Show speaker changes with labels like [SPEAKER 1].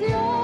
[SPEAKER 1] 有。